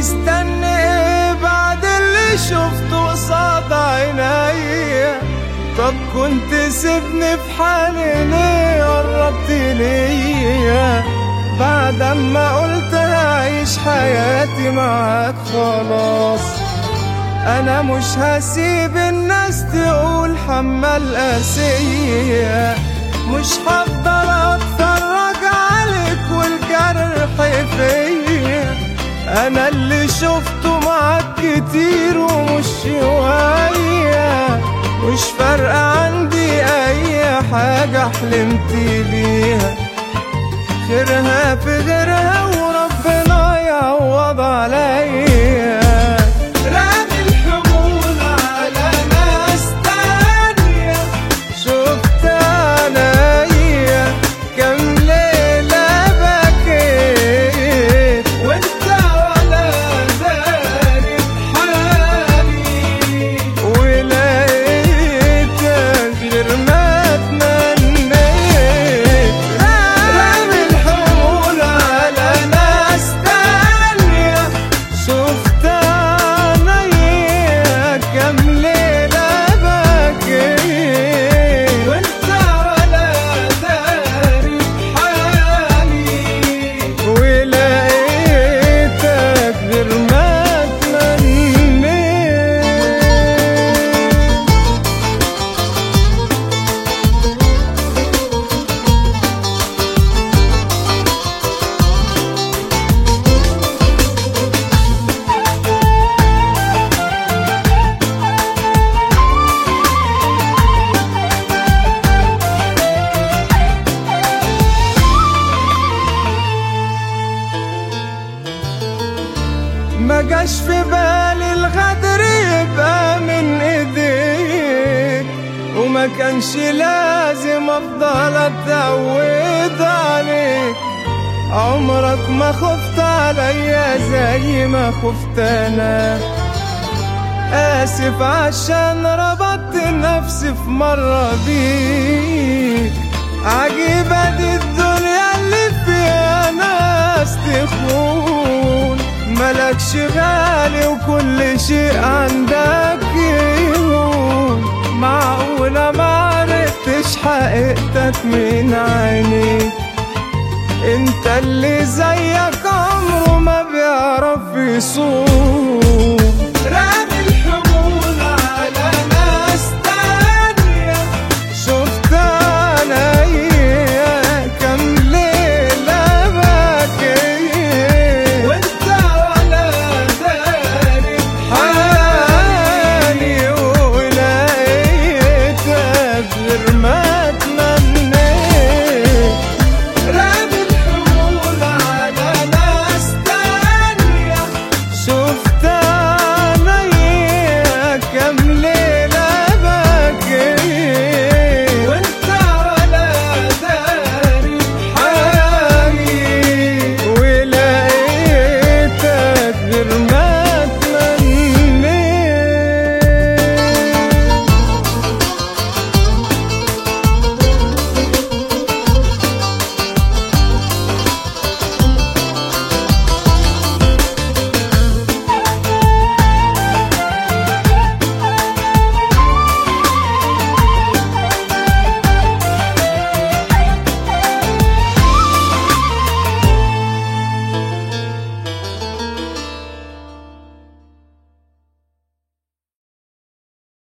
مستني بعد اللي شفته قصاد عيني. طب كنت سيبني في حالي ليه قربت ليا بعد ما قلت هعيش حياتي معاك خلاص. أنا مش هسيب الناس تقول حمال قاسية. مش هفضل اطلع أنا اللي شفته معاك كتير ومش شوية مش فارقة عندي أي حاجة حلمت بيها. خيرها في غيرها ما جاش في بالي الغدر يبقى من إيديك. وما كانش لازم أفضل أتعود عليك. عمرك ما خفت عليا زي ما خفت أنا. آسف عشان ربطت نفسي في مرة بيك. ملكش غالي وكل شيء عندك يهون معقولة معرفتش حقيقتك من عينيك. انت اللي زيك عمره ما بيعرف يصوم.